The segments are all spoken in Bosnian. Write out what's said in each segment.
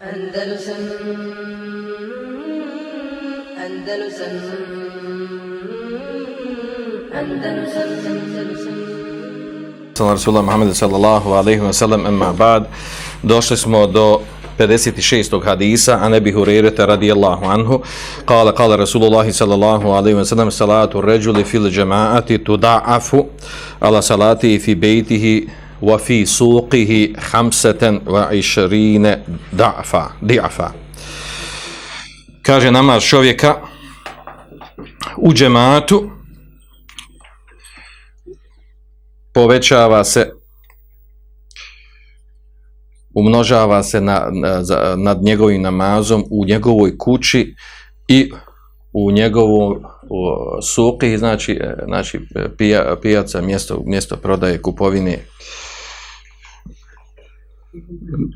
Andalusam Andalusam Andalusam Andalusam Rasulullah Muhammed sallallahu alaihi wa sallam emma ba'd došli smo do 56. hadisa a nebi Hurereta radijallahu anhu kala kala Rasulullah sallallahu alaihi wa sallam salatu ređuli fil džemaati tuda'afu ala salati fi bejtihi وفي سوقه خمسة وعشرين wa išrine da'fa kaže namaz čovjeka u džematu povećava se umnožava se na, na, nad njegovim namazom u njegovoj kući i u njegovom suki, znači, e, znači pija, pijaca, mjesto, mjesto prodaje kupovine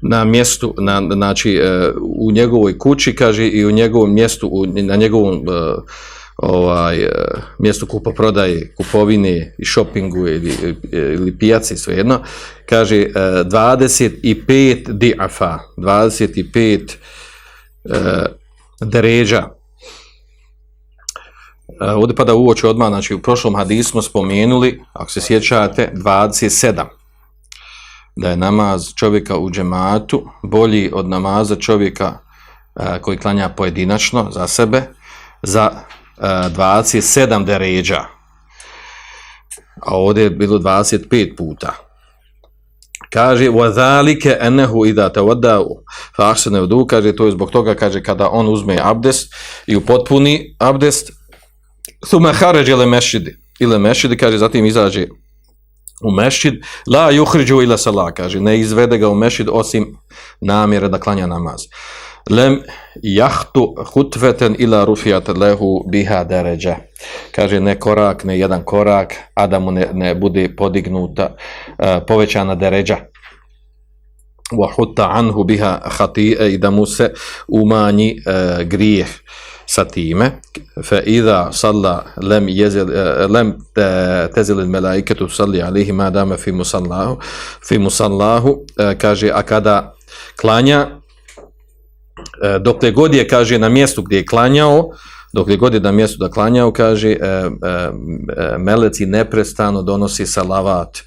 na mjestu, na, znači e, u njegovoj kući, kaže, i u njegovom mjestu, u, na njegovom e, ovaj uh, mjestu kupoprodaje, kupovine i šopingu ili, ili pijaci, svejedno, kaže 25 diafa, 25 uh, deređa. Uh, ovdje pada uoči odmah, znači u prošlom hadisu smo spomenuli, ako se sjećate, 27 da je namaz čovjeka u džematu bolji od namaza čovjeka uh, koji klanja pojedinačno za sebe za 27 deređa. A ovdje je bilo 25 puta. Kaže, وَذَلِكَ أَنَّهُ إِذَا تَوَدَّهُ فَأَحْسَنَ وَدُو Kaže, to je zbog toga, kaže, kada on uzme abdest i upotpuni abdest, ثُمَ خَرَجِ إِلَ مَشِدِ إِلَ مَشِدِ Kaže, zatim izađe u mešid, la juhriđu ila sala, kaže, ne izvede ga u mešid osim namjere da klanja namaz lem jahtu hutveten ila rufijat lehu biha deređa. Kaže, ne korak, ne jedan korak, a da mu ne, ne bude podignuta, uh, povećana deređa. Wa hutta anhu biha hati'e i da mu se umanji uh, grijeh sa time. Fa idha salla lem, jezil, lam lem te, tezil salli alayhi ma dama fi musallahu, fi musallahu eh, kaže, a kada klanja, eh, dokle god je, kaže, na mjestu gdje je klanjao, dokle god je na mjestu da klanjao, kaže, eh, meleci neprestano donosi salavat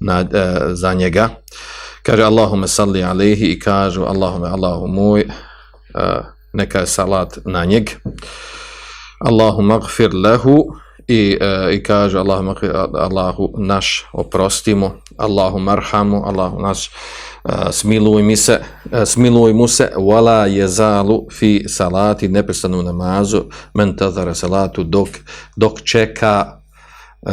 na, za njega. Kaže, Allahume salli alayhi i kažu, Allahume, Allahu moj, neka je salat na njeg. Allahu magfir lehu i, e, i kaže, Allahu, magfir, Allahu naš oprostimo, Allahu marhamu, Allahu naš e, smiluj mi se, e, smiluj mu se, wala jezalu fi salati, neprestanu namazu, men tazara salatu, dok, dok čeka e,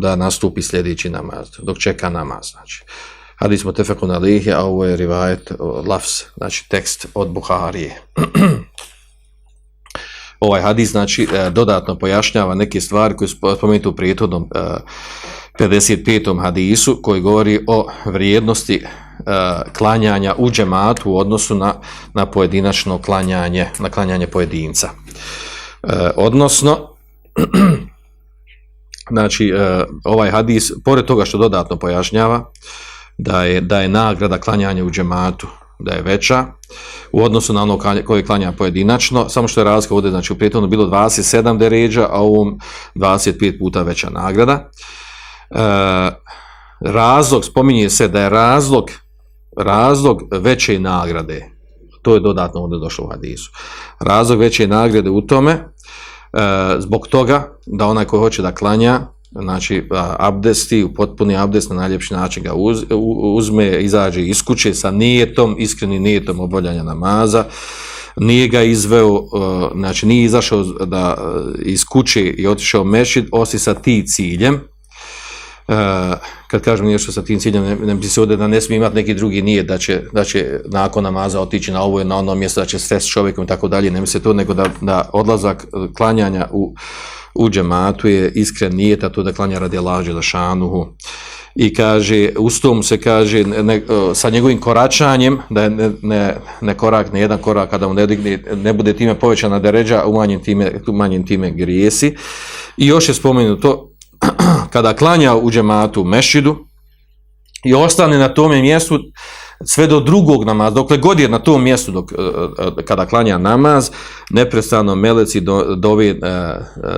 da nastupi sljedeći namaz, dok čeka namaz, znači. Hadis mutefekun alihi, a ovo je rivajet, lafs, znači tekst od Buharije. ovaj hadis, znači, e, dodatno pojašnjava neke stvari koje su spomenuti u prijetodnom 55. E, hadisu, koji govori o vrijednosti e, klanjanja u džematu u odnosu na, na pojedinačno klanjanje, na klanjanje pojedinca. Odnosno, znači, ovaj hadis, pored toga što dodatno pojašnjava, da je, da je nagrada klanjanja u džematu da je veća u odnosu na ono koje klanja pojedinačno, samo što je razlika ovdje, znači u prethodno bilo 27 deređa, a ovom 25 puta veća nagrada. E, razlog, spominje se da je razlog razlog veće nagrade, to je dodatno ovdje došlo u hadisu, razlog veće nagrade u tome, e, zbog toga da onaj koji hoće da klanja, znači abdesti, u potpuni abdest na najljepši način ga uz, uzme, izađe iz kuće sa nijetom, iskrenim nijetom obavljanja namaza, nije ga izveo, e, znači nije izašao da, e, iz kuće i otišao mešid, osi sa ti ciljem, Eh, kad kažem nešto sa tim ciljem, ne, ne bi se ovdje da ne smije imati neki drugi nije da će, da će nakon namaza otići na ovo i na ono mjesto, da će stres čovjekom i tako dalje, ne misle to, nego da, da odlazak eh, klanjanja u, u džematu je iskren nije, ta to da klanja radi lađe za šanuhu. I kaže, ustom se kaže, ne, eh, sa njegovim koračanjem, da je ne, ne, ne korak, ne jedan korak, kada mu ne, digne, ne bude time povećana deređa, umanjen time, umanjen time grijesi. I još je spomenuto, kada klanja u džematu mešidu i ostane na tome mjestu sve do drugog namaza, dokle god je na tom mjestu dok, e, e, e, kada klanja namaz, neprestano meleci do, dove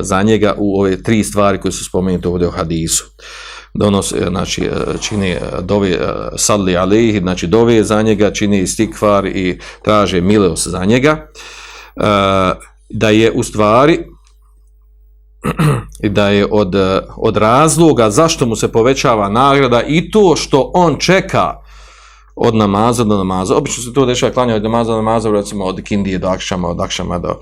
za njega u ove tri stvari koje su spomenute ovdje u hadisu. Donos, znači, čini dove sadli alihi, znači dove za njega, čini stikvar i traže milost za njega. Da je u stvari i da je od, eh, od razloga zašto mu se povećava nagrada i to što on čeka od namaza do namaza. Obično se to dešava klanja od namaza do namaza, recimo od kindije do akšama, od akšama do,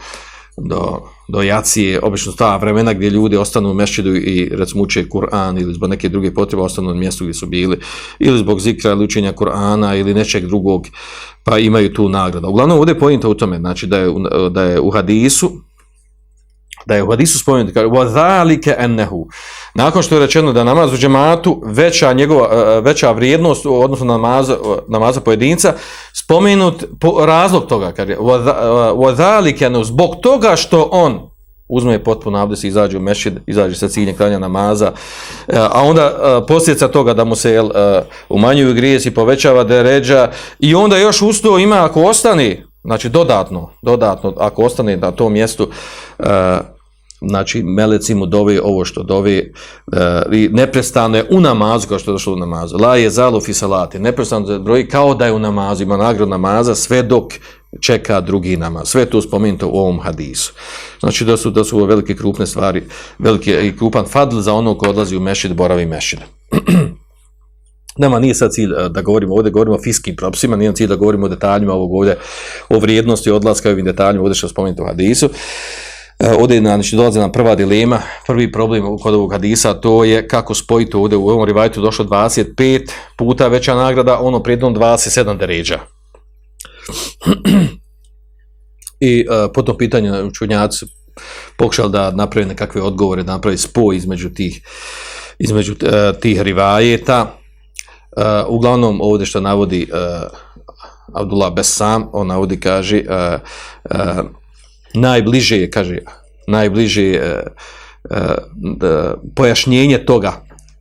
do, do jacije. Obično ta vremena gdje ljudi ostanu u mešćidu i recimo uče Kur'an ili zbog neke druge potrebe ostanu na mjestu gdje su bili ili zbog zikra ili učenja Kur'ana ili nečeg drugog pa imaju tu nagradu. Uglavnom ovdje je pojenta u tome, znači da je, da je u hadisu da je u hadisu spomenuto kaže wadhalika annahu nakon što je rečeno da namaz u džematu veća njegova e, e, veća vrijednost u odnosu na namaz e, namaza pojedinca spomenut po, razlog toga kaže wadhalika annahu zbog toga što on uzme potpuno abdest i izađe u mešid, izađe sa ciljem klanja namaza, a onda posljedica toga da mu se jel, umanjuju grijesi, povećava deređa i onda još usto ima ako ostane Znači dodatno, dodatno ako ostane na tom mjestu uh, znači meleci mu dove ovo što dove uh, i neprestano je u namazu kao što je došlo u namazu. La je zalu fi salati, neprestano je broji kao da je u namazu, ima nagrad namaza sve dok čeka drugi namaz. Sve to spomenuto u ovom hadisu. Znači da su, da su velike krupne stvari, velike i krupan fadl za ono ko odlazi u mešid, boravi mešid. Nama nije sad cilj e, da govorimo ovdje, govorimo o fiskim propisima, nije cilj da govorimo o detaljima ovog ovdje, o vrijednosti odlaska i ovim detaljima, ovdje što spomenuti u hadisu. E, ovdje na, znači, dolaze nam prva dilema, prvi problem kod ovog hadisa, to je kako spojiti ovdje u ovom rivajtu došlo 25 puta veća nagrada, ono prijednom 27 deređa. I uh, po tom pitanju čunjaci pokušali da napravi nekakve odgovore, da napravi spoj između tih, između uh, tih rivajeta, Uh, uglavnom ovdje što navodi uh, Abdullah Besam, on navodi, kaže, uh, uh, najbliže je, kaže, najbliže je uh, uh, pojašnjenje toga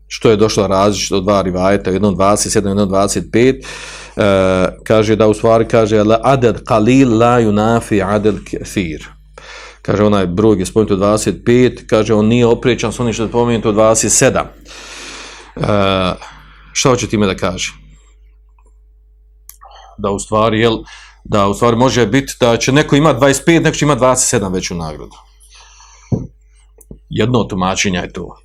što je došlo različito od dva rivajeta, jednom 27, jednom 25, uh, kaže da u stvari kaže la adad qalil la yunafi adad kathir. Kaže onaj broj je spomenuto 25, kaže on nije oprećan s onim što je spomenuto 27. Uh, šta hoće time da kaže? Da u stvari, jel, da u stvari može biti da će neko ima 25, neko će ima 27 veću nagradu. Jedno tumačenje je to.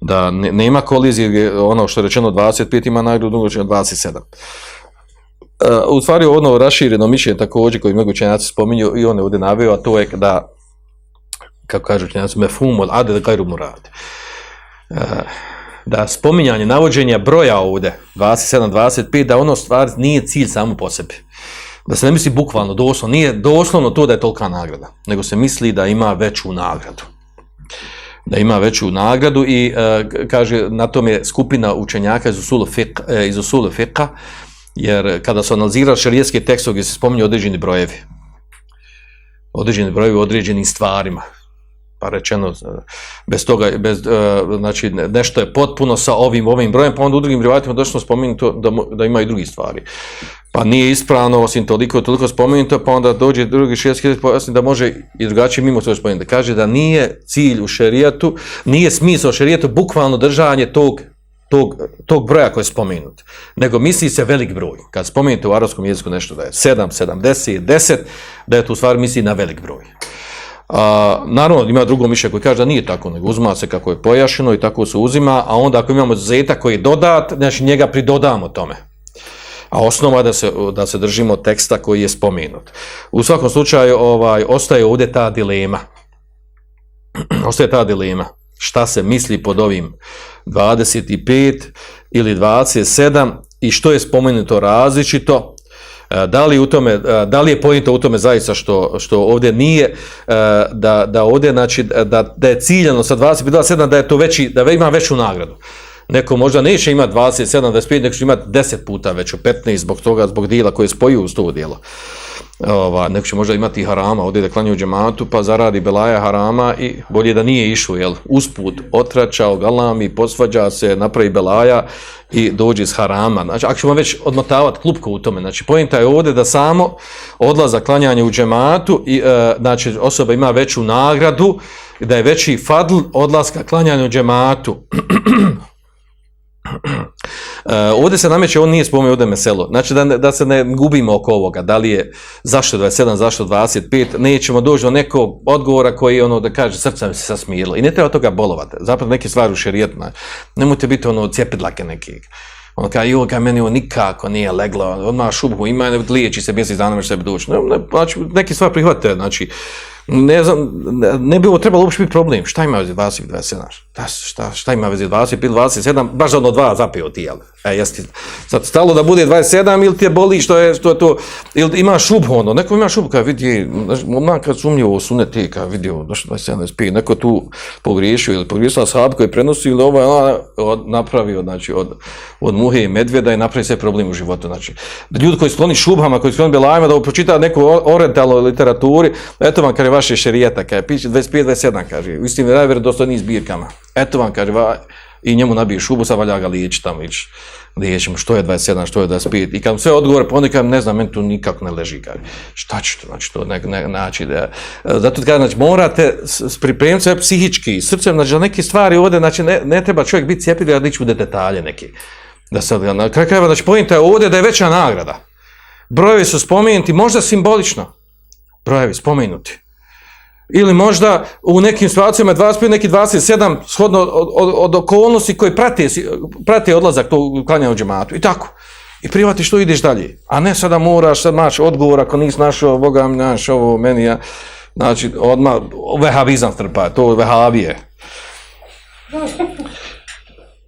Da ne, nema kolizije, ono što je rečeno 25 ima nagradu, drugo će 27. Uh, u stvari ono rašireno mišljenje također koji mnogo učenjaci spominju i on je ovdje naveo, a to je da kako kažu učenjaci, mefum od ade da gajru murad. Uh, da spominjanje navođenja broja ovdje 27 25 da ono stvar nije cilj samo po sebi. Da se ne misli bukvalno doslovno nije doslovno to da je tolika nagrada nego se misli da ima veću nagradu. Da ima veću nagradu i e, kaže na tom je skupina učenjaka iz usulu fiqh e, iz usulu fiqha jer kada se analizira šerijski tekstove gdje se spominju određeni brojevi određeni brojevi određenim stvarima pa rečeno e, bez toga bez e, znači nešto je potpuno sa ovim ovim brojem pa onda u drugim rivajatima došlo spomenuto da da ima i drugi stvari pa nije ispravno osim toliko toliko spomenuto pa onda dođe drugi šerijski pojasni pa da može i drugačije mimo svoje spomenuti kaže da nije cilj u šerijatu nije smisao šerijatu bukvalno držanje tog tog, tog broja koji je spomenut, nego misli se velik broj. Kad spomenute u arabskom jeziku nešto da je 7, 70, 10, da je to u stvari misli na velik broj. A, naravno, ima drugo mišlje koji kaže da nije tako, nego uzma se kako je pojašeno i tako se uzima, a onda ako imamo zeta koji je dodat, znači njega pridodamo tome. A osnova da se, da se držimo teksta koji je spomenut. U svakom slučaju, ovaj, ostaje ovdje ta dilema. ostaje ta dilema. Šta se misli pod ovim 25 ili 27 i što je spomenuto različito, E, da li u tome e, da li je pojento u tome zaista što što ovdje nije e, da da ovdje znači da da je ciljano sa 27 da je to veći da ima veću nagradu. Neko možda neće imati 27 25 neko će imati 10 puta veću 15 zbog toga zbog dijela koje spoju uz to djelo ova, neko će možda imati harama, ode da klanja u džematu, pa zaradi belaja harama i bolje da nije išao, jel, usput, otračao, galami, posvađa se, napravi belaja i dođe s harama. Znači, ako ćemo već odmotavati klupko u tome, znači, pojenta je ovdje da samo odlaza klanjanje u džematu, i, e, znači, osoba ima veću nagradu, da je veći fadl odlaska klanjanja u džematu. Uh, ovdje se nameće, on nije spomenuo ovdje meselo. Znači da, da se ne gubimo oko ovoga, da li je zašto 27, zašto 25, nećemo doći do nekog odgovora koji ono da kaže srca mi se sasmirilo. I ne treba toga bolovati. Zapravo neke stvari u šerijetna. Nemojte biti ono cijepidlake nekih. On kaže, joj, kaj meni ovo nikako nije leglo, odmah šubhu ima, liječi se, mjesec dana može sebi doći. Ne, ne, znači, neke stvari prihvatite, znači, ne znam, ne bi ovo trebalo uopšte biti problem. Šta ima vezi 20 i 27? Šta, šta, šta ima vezi 20 ili 27? Baš ono dva zapio ti, jel? E, jesi sad stalo da bude 27 ili ti je boli što je, što je to, ili ima šub ono, neko ima šub, kada vidi, ona kad sumnio u sunet ti, kada vidio, došlo 27, 25, neko tu pogriješio ili pogriješio sahab koji prenosi ili ovaj od, napravio, znači, od, od muhe i medvjeda i napravi sve problem u životu, znači. Ljudi koji skloni šubhama, koji skloni belajima, da pročita neku orientalnu literaturi, eto vam, kada vaše šerijeta, kaže, piše 25, 27, kaže, u istim da je zbirkama. Eto vam, kaže, va, i njemu nabije šubu, sa valja ga liječi tamo, ići, liječimo, što je 27, što je 25, i kad mu sve odgovore, pa ponekad, ne znam, meni tu nikako ne leži, kaže, šta će to, znači, to ne, ne, znači, da, zato kaže, znači, morate pripremiti sve psihički, srcem, znači, da neke stvari ovdje, znači, ne, ne treba čovjek biti cijepiti, da liči u detalje neki, da se, na kraju krajeva, znači, pojenta je ovdje da je veća nagrada, brojevi su spomenuti, možda simbolično, brojevi spomenuti, ili možda u nekim situacijama 25, neki 27, shodno od, od, od okolnosti koji prate, prate odlazak to klanja u džematu. I tako. I privati što ideš dalje. A ne sada moraš, sad naći odgovor ako nisi našao, Boga mi naš ovo, meni ja, znači, odmah, vehavizam trpa, to vehavije.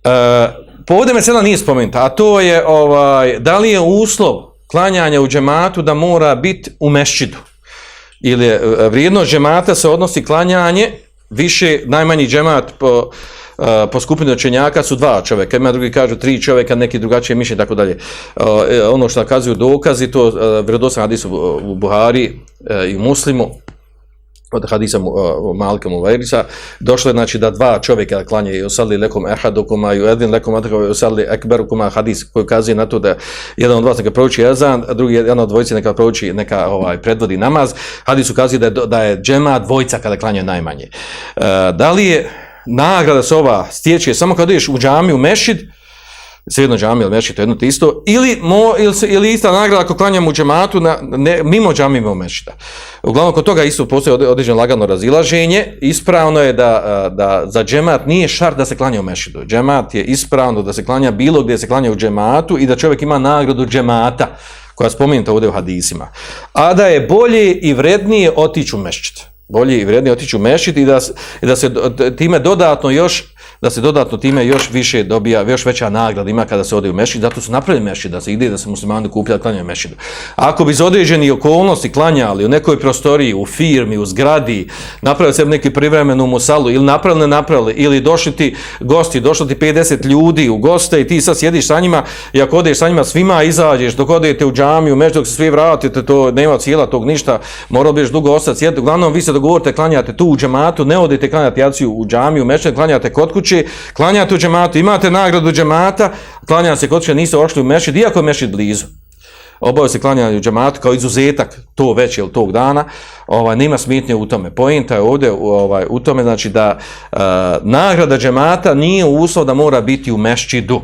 E, povode me sada nije spomenuta, a to je, ovaj, da li je uslov klanjanja u džematu da mora biti u mešćidu? Ili je vrijednost džemata se odnosi klanjanje, više, najmanji džemat po, uh, po skupini učenjaka su dva čovjeka, ima drugi kažu tri čovjeka, neki drugačije mišlje, tako dalje. Uh, ono što nakazuju dokazi, to uh, hadis u Buhari uh, i u Muslimu, od hadisa uh, Malika Muvairisa, došlo je znači da dva čovjeka klanje i osali lekom ehadukuma i edin lekom atakovi osali ekberukuma hadis koji ukazuje na to da jedan od vas neka prouči jezan, a drugi jedan od dvojice neka prouči, neka ovaj, predvodi namaz. Hadis ukazuje da je, da je džema dvojica kada klanje najmanje. Uh, da li je nagrada se ova stječe samo kada ideš u džami, u mešid, svejedno džami ili mešita, jedno te jedno isto, ili, mo, ili, ili ista nagrada ako klanjamo u džematu na, ne, mimo džamije, mimo mešita. Uglavnom, kod toga isto postoje određeno lagano razilaženje. Ispravno je da, da za džemat nije šar da se klanja u mešitu. Džemat je ispravno da se klanja bilo gdje se klanja u džematu i da čovjek ima nagradu džemata koja spomenuta ovdje u hadisima. A da je bolje i vrednije otići u mešid. Bolje i vrednije otići u mešid i da, da se time dodatno još da se dodatno time još više dobija, još veća nagrada ima kada se ode u mešid, zato su napravili mešid, da se ide da se muslimani kupi da klanjaju mešid. Ako bi iz određeni okolnosti klanjali u nekoj prostoriji, u firmi, u zgradi, napravili se neki privremenu musalu, ili napravili, ne napravili, ili došli ti gosti, došli ti 50 ljudi u goste i ti sad sjediš sa njima, i ako odeš sa njima svima izađeš, dok odete u džamiju, među dok se svi vratite, to nema cijela tog ništa, morao biš dugo ostati sjediti, uglavnom vi se dogovorite, klanjate tu u džamatu, ne odete klanjati jaciju u džamiju, mešid, klanjate kod kuće, kuće, klanjate u džematu, imate nagradu džemata, klanja se kod kuće, niste ošli u mešid, iako je mešid blizu. Obavio se klanjanje u džematu kao izuzetak to već ili tog dana, ovaj, nema smitnje u tome. Pojenta je ovdje ovaj, u tome znači da e, nagrada džemata nije uslov da mora biti u mešćidu.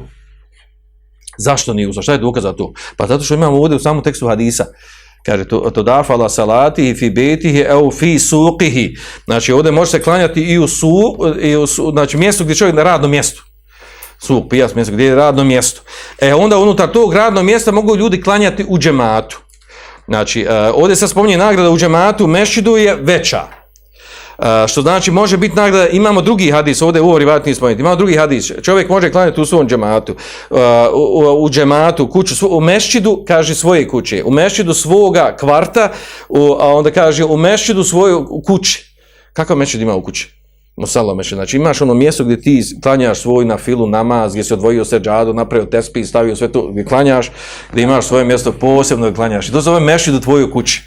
Zašto nije uslov? Šta je dokaz za to? Pa zato što imamo ovdje u samom tekstu hadisa kaže to, to dafala salati fi betihi au fi suqihi. Znači ovdje može se klanjati i u su i u su, znači mjesto gdje čovjek na radnom mjestu. Su pijas mjesto gdje je radno mjesto. E onda unutar tog radnog mjesta mogu ljudi klanjati u džematu. Znači e, ovdje se spominje nagrada u džematu mešidu je veća što znači može biti nagrada, imamo drugi hadis, ovdje u ovoj vatni spomenuti, imamo drugi hadis, čovjek može klanjati u svom džematu, u, u džematu, kuću, u mešćidu, kaže svoje kuće, u mešćidu svoga kvarta, u, a onda kaže u mešćidu svoju kući. Kakav mešćid ima u kući? Musalla mešćid, znači imaš ono mjesto gdje ti klanjaš svoj na filu namaz, gdje si odvojio se džadu, napravio tespi, stavio sve to, gdje klanjaš, gdje imaš svoje mjesto posebno gdje klanjaš. I to zove mešćid u tvoju kući.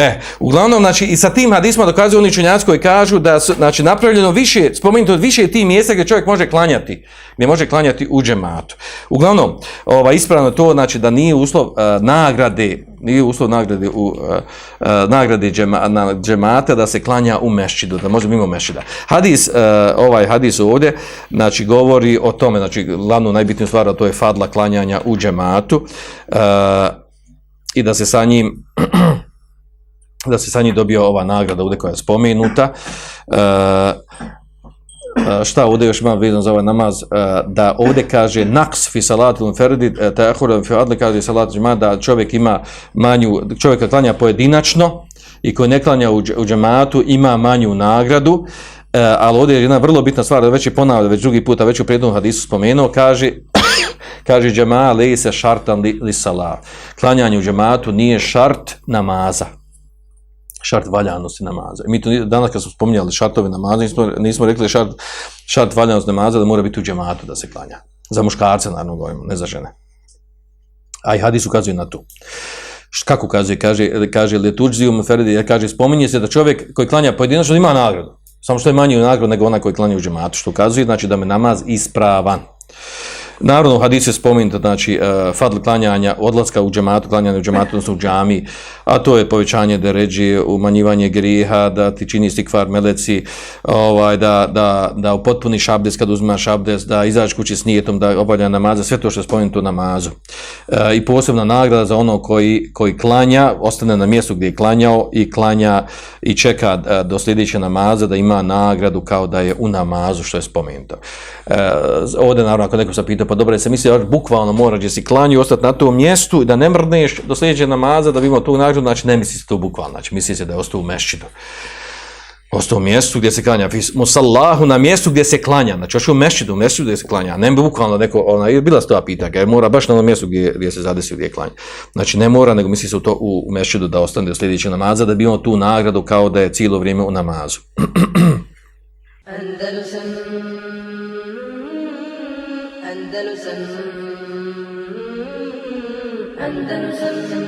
E, uglavnom, znači, i sa tim hadisma dokazuju oni čunjaci koji kažu da su, znači, napravljeno više, spomenuto više tih mjesta gdje čovjek može klanjati, gdje može klanjati u džematu. Uglavnom, ova, ispravno to, znači, da nije uslov uh, nagrade, nije uslov nagrade u uh, uh, nagrade džema, na džemata da se klanja u mešćidu, da može mimo mešćida. Hadis, uh, ovaj hadis ovdje, znači, govori o tome, znači, glavnu najbitniju stvar, to je fadla klanjanja u džematu uh, i da se sa njim da se sa njih dobio ova nagrada ovdje koja je spomenuta. E, e, šta ovdje još imam vezano za ovaj namaz? E, da ovdje kaže naks fi salatu ferdi, e, ahura fi adli kaže salatu džema, da čovjek ima manju, čovjek klanja pojedinačno i koji ne klanja u, u džematu ima manju nagradu. E, ali ovdje je jedna vrlo bitna stvar, da već je ponavlja, već drugi puta, već u prijednom hadisu spomenuo, kaže kaže džema leji se šartan li, li salat. Klanjanje u džematu nije šart namaza šart valjanosti namaza. Mi to danas kad smo spominjali šartove namaza, nismo, nismo rekli šart, šart valjanosti namaza da mora biti u džematu da se klanja. Za muškarce, naravno, govorimo, ne za žene. A i hadis ukazuje na to. Kako ukazuje? Kaže, kaže letuđzijum ferdi, kaže, spominje se da čovjek koji klanja pojedinačno ima nagradu. Samo što je manji nagrad nego ona koji klanja u džematu, što ukazuje, znači da me namaz ispravan. Naravno, u hadisu je spomenuto, znači, uh, fadl klanjanja, odlaska u džematu, klanjanje u džematu, odnosno u džami, a to je povećanje deređi, umanjivanje griha, da ti čini stikvar meleci, ovaj, da, da, da u abdes kad uzmaš abdes, da izađeš kući s nijetom, da obavlja namaza, sve to što je spomenuto u namazu. Uh, I posebna nagrada za ono koji, koji klanja, ostane na mjestu gdje je klanjao i klanja i čeka uh, do sljedeće namaza da ima nagradu kao da je u namazu, što je spomenuto. Uh, ovdje, naravno, ako neko se pita, pa dobro, se misli da bukvalno mora gdje si klanju ostati na tom mjestu i da ne mrneš do sljedeće namaza da bi imao tu nagradu, znači ne misli se to bukvalno, znači misli se da je ostao u mešćidu. Ostao u mjestu gdje se klanja, musallahu na mjestu gdje se klanja, znači još u mešćidu, u mjestu gdje se klanja, ne bi bukvalno neko, ona, bila se pitanja, jer mora baš na onom mjestu gdje, gdje se zadesi gdje klanja. Znači ne mora, nego misli se u to u, u mešćidu da ostane do sljedeće namaza, da bi imao tu nagradu kao da je cijelo vrijeme u namazu. Andalusam Andalusam. Andalusam.